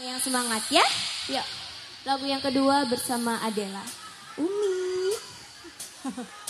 Yang semangat ya. Yuk. Lagu yang kedua bersama Adela. Umi.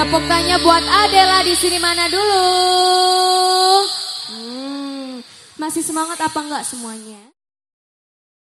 Tepuk tanya buat Adela di sini mana dulu? Hmm, masih semangat apa enggak semuanya?